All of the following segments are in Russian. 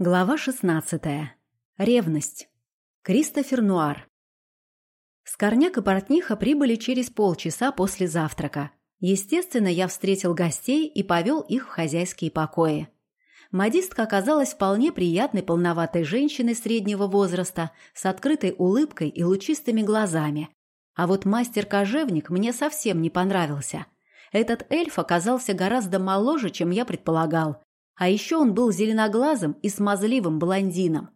Глава 16. Ревность. Кристофер Нуар. Скорняк и портниха прибыли через полчаса после завтрака. Естественно, я встретил гостей и повел их в хозяйские покои. Модистка оказалась вполне приятной полноватой женщиной среднего возраста с открытой улыбкой и лучистыми глазами. А вот мастер-кожевник мне совсем не понравился. Этот эльф оказался гораздо моложе, чем я предполагал, а еще он был зеленоглазым и смазливым блондином.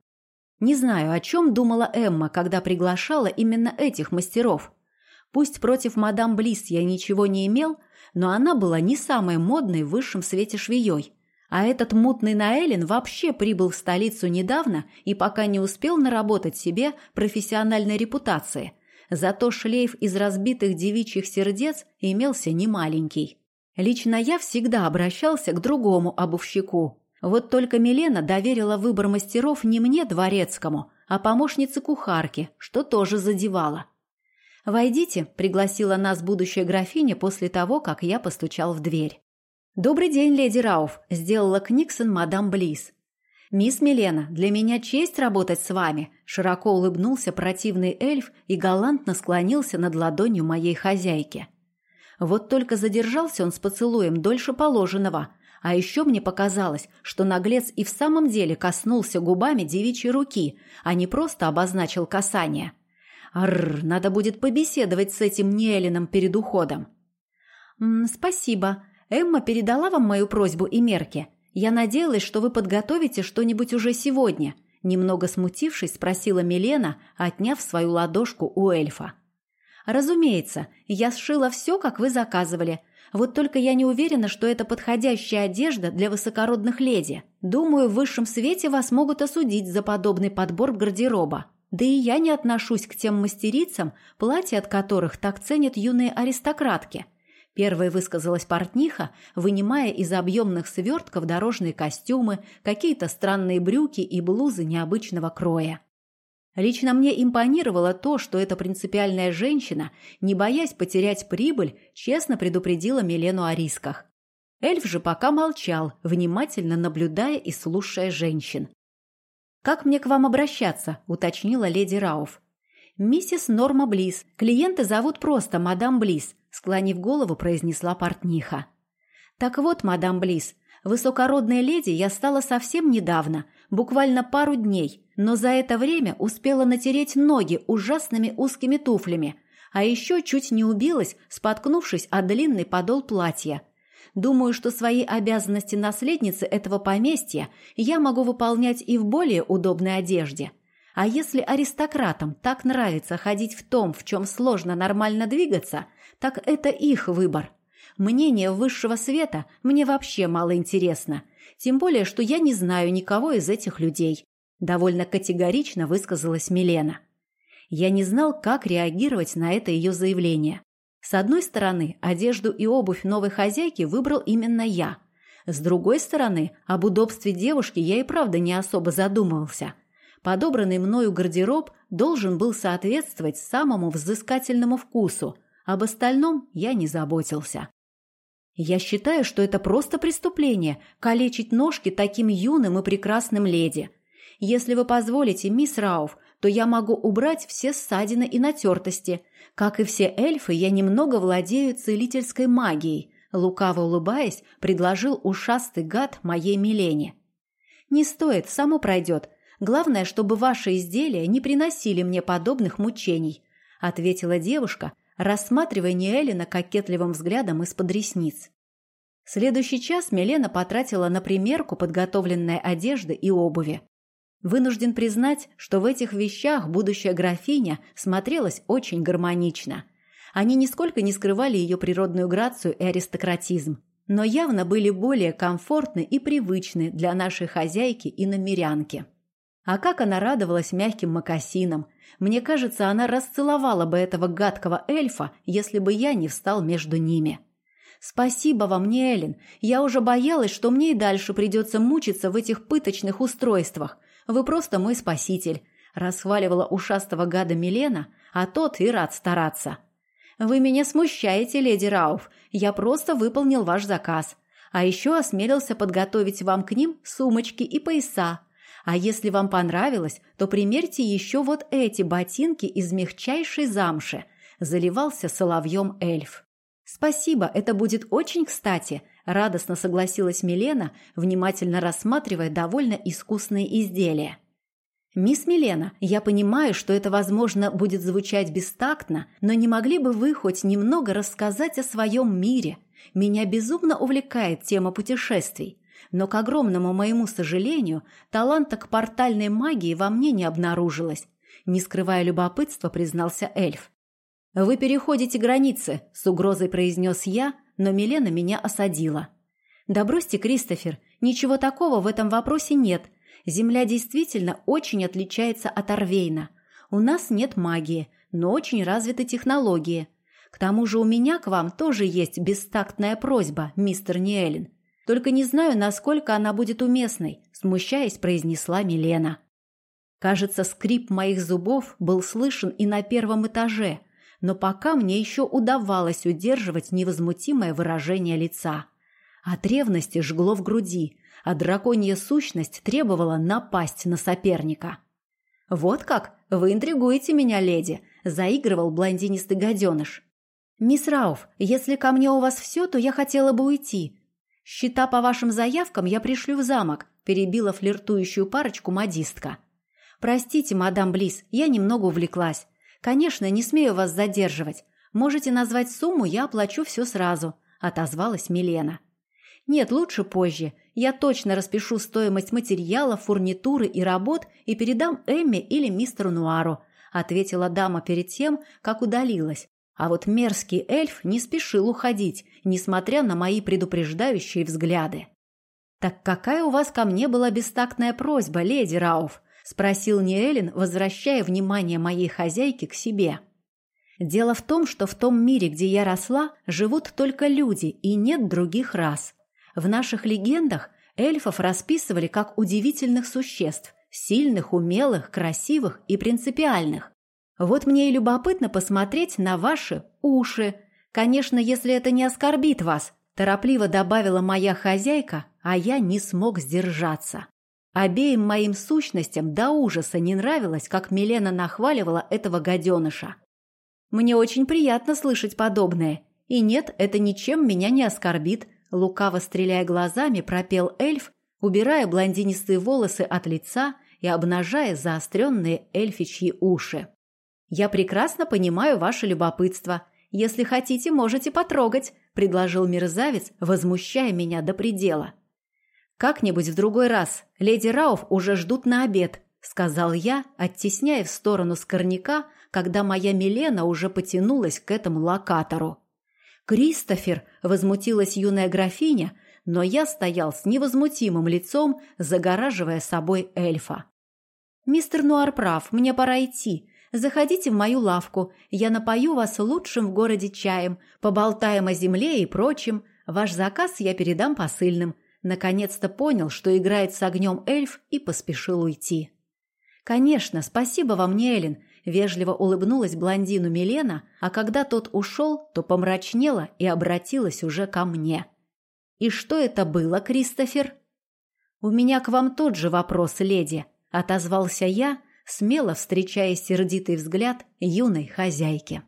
Не знаю, о чем думала Эмма, когда приглашала именно этих мастеров. Пусть против мадам Близ я ничего не имел, но она была не самой модной в высшем свете швеей. А этот мутный Наэлин вообще прибыл в столицу недавно и пока не успел наработать себе профессиональной репутации. Зато шлейф из разбитых девичьих сердец имелся немаленький. Лично я всегда обращался к другому обувщику. Вот только Милена доверила выбор мастеров не мне, дворецкому, а помощнице кухарки, что тоже задевало. «Войдите», — пригласила нас будущая графиня после того, как я постучал в дверь. «Добрый день, леди Рауф», — сделала Книксон мадам Близ. «Мисс Милена, для меня честь работать с вами», — широко улыбнулся противный эльф и галантно склонился над ладонью моей хозяйки. Вот только задержался он с поцелуем дольше положенного. А еще мне показалось, что наглец и в самом деле коснулся губами девичьей руки, а не просто обозначил касание. Арр, надо будет побеседовать с этим Ниэлином перед уходом. «М -м, «Спасибо. Эмма передала вам мою просьбу и мерки. Я надеялась, что вы подготовите что-нибудь уже сегодня», немного смутившись, спросила Милена, отняв свою ладошку у эльфа. «Разумеется, я сшила все, как вы заказывали. Вот только я не уверена, что это подходящая одежда для высокородных леди. Думаю, в высшем свете вас могут осудить за подобный подбор гардероба. Да и я не отношусь к тем мастерицам, платья от которых так ценят юные аристократки». Первой высказалась портниха, вынимая из объемных свертков дорожные костюмы, какие-то странные брюки и блузы необычного кроя. Лично мне импонировало то, что эта принципиальная женщина, не боясь потерять прибыль, честно предупредила Милену о рисках. Эльф же пока молчал, внимательно наблюдая и слушая женщин. «Как мне к вам обращаться?» – уточнила леди Рауф. «Миссис Норма Близ. Клиенты зовут просто мадам Близ», – склонив голову, произнесла портниха. «Так вот, мадам Близ, высокородной леди я стала совсем недавно, буквально пару дней, но за это время успела натереть ноги ужасными узкими туфлями, а еще чуть не убилась, споткнувшись о длинный подол платья. Думаю, что свои обязанности наследницы этого поместья я могу выполнять и в более удобной одежде. А если аристократам так нравится ходить в том, в чем сложно нормально двигаться, так это их выбор. Мнение высшего света мне вообще мало интересно, тем более, что я не знаю никого из этих людей. Довольно категорично высказалась Милена. Я не знал, как реагировать на это ее заявление. С одной стороны, одежду и обувь новой хозяйки выбрал именно я. С другой стороны, об удобстве девушки я и правда не особо задумывался. Подобранный мною гардероб должен был соответствовать самому взыскательному вкусу, об остальном я не заботился. Я считаю, что это просто преступление – калечить ножки таким юным и прекрасным леди – если вы позволите, мисс Рауф, то я могу убрать все ссадины и натертости. Как и все эльфы, я немного владею целительской магией», лукаво улыбаясь, предложил ушастый гад моей Милене. «Не стоит, само пройдет. Главное, чтобы ваши изделия не приносили мне подобных мучений», ответила девушка, рассматривая Ниэлина кокетливым взглядом из-под ресниц. Следующий час Милена потратила на примерку подготовленной одежды и обуви. Вынужден признать, что в этих вещах будущая графиня смотрелась очень гармонично. Они нисколько не скрывали ее природную грацию и аристократизм, но явно были более комфортны и привычны для нашей хозяйки и намерянки. А как она радовалась мягким мокасинам. Мне кажется, она расцеловала бы этого гадкого эльфа, если бы я не встал между ними. «Спасибо вам, не Эллен. Я уже боялась, что мне и дальше придется мучиться в этих пыточных устройствах. Вы просто мой спаситель», – расхваливала ушастого гада Милена, а тот и рад стараться. «Вы меня смущаете, леди Рауф. Я просто выполнил ваш заказ. А еще осмелился подготовить вам к ним сумочки и пояса. А если вам понравилось, то примерьте еще вот эти ботинки из мягчайшей замши. Заливался соловьем эльф. Спасибо, это будет очень кстати, радостно согласилась Милена, внимательно рассматривая довольно искусные изделия. «Мисс Милена, я понимаю, что это, возможно, будет звучать бестактно, но не могли бы вы хоть немного рассказать о своем мире? Меня безумно увлекает тема путешествий. Но, к огромному моему сожалению, таланта к портальной магии во мне не обнаружилось. Не скрывая любопытства, признался эльф. «Вы переходите границы», — с угрозой произнес я, но Милена меня осадила. «Да бросьте, Кристофер, ничего такого в этом вопросе нет. Земля действительно очень отличается от Орвейна. У нас нет магии, но очень развиты технологии. К тому же у меня к вам тоже есть бестактная просьба, мистер Ниэлин. Только не знаю, насколько она будет уместной, смущаясь, произнесла Милена. Кажется, скрип моих зубов был слышен и на первом этаже, но пока мне еще удавалось удерживать невозмутимое выражение лица. От ревности жгло в груди, а драконья сущность требовала напасть на соперника. «Вот как? Вы интригуете меня, леди!» – заигрывал блондинистый гаденыш. «Мисс Рауф, если ко мне у вас все, то я хотела бы уйти. «Счета по вашим заявкам я пришлю в замок», – перебила флиртующую парочку модистка. «Простите, мадам Близ, я немного увлеклась. Конечно, не смею вас задерживать. Можете назвать сумму, я оплачу все сразу», – отозвалась Милена. «Нет, лучше позже. Я точно распишу стоимость материала, фурнитуры и работ и передам Эмме или мистеру Нуару», – ответила дама перед тем, как удалилась, а вот мерзкий эльф не спешил уходить, несмотря на мои предупреждающие взгляды. «Так какая у вас ко мне была бестактная просьба, леди Рауф?» – спросил Ниэлин, возвращая внимание моей хозяйки к себе. «Дело в том, что в том мире, где я росла, живут только люди и нет других рас. В наших легендах эльфов расписывали как удивительных существ, сильных, умелых, красивых и принципиальных. Вот мне и любопытно посмотреть на ваши уши. Конечно, если это не оскорбит вас, торопливо добавила моя хозяйка, а я не смог сдержаться. Обеим моим сущностям до ужаса не нравилось, как Милена нахваливала этого гаденыша. Мне очень приятно слышать подобное. И нет, это ничем меня не оскорбит, лукаво стреляя глазами, пропел эльф, убирая блондинистые волосы от лица и обнажая заостренные эльфичьи уши. «Я прекрасно понимаю ваше любопытство. Если хотите, можете потрогать», – предложил мерзавец, возмущая меня до предела. «Как-нибудь в другой раз. Леди Рауф уже ждут на обед», – сказал я, оттесняя в сторону скорняка, когда моя Милена уже потянулась к этому локатору. «Кристофер!» – возмутилась юная графиня, но я стоял с невозмутимым лицом, загораживая собой эльфа. «Мистер Нуар прав, мне пора идти. Заходите в мою лавку, я напою вас лучшим в городе чаем, поболтаем о земле и прочем. Ваш заказ я передам посыльным». Наконец-то понял, что играет с огнем эльф и поспешил уйти. «Конечно, спасибо вам, Нелин», – вежливо улыбнулась блондину Милена, а когда тот ушел, то помрачнела и обратилась уже ко мне. «И что это было, Кристофер?» «У меня к вам тот же вопрос, леди», – отозвался я, смело встречая сердитый взгляд юной хозяйки.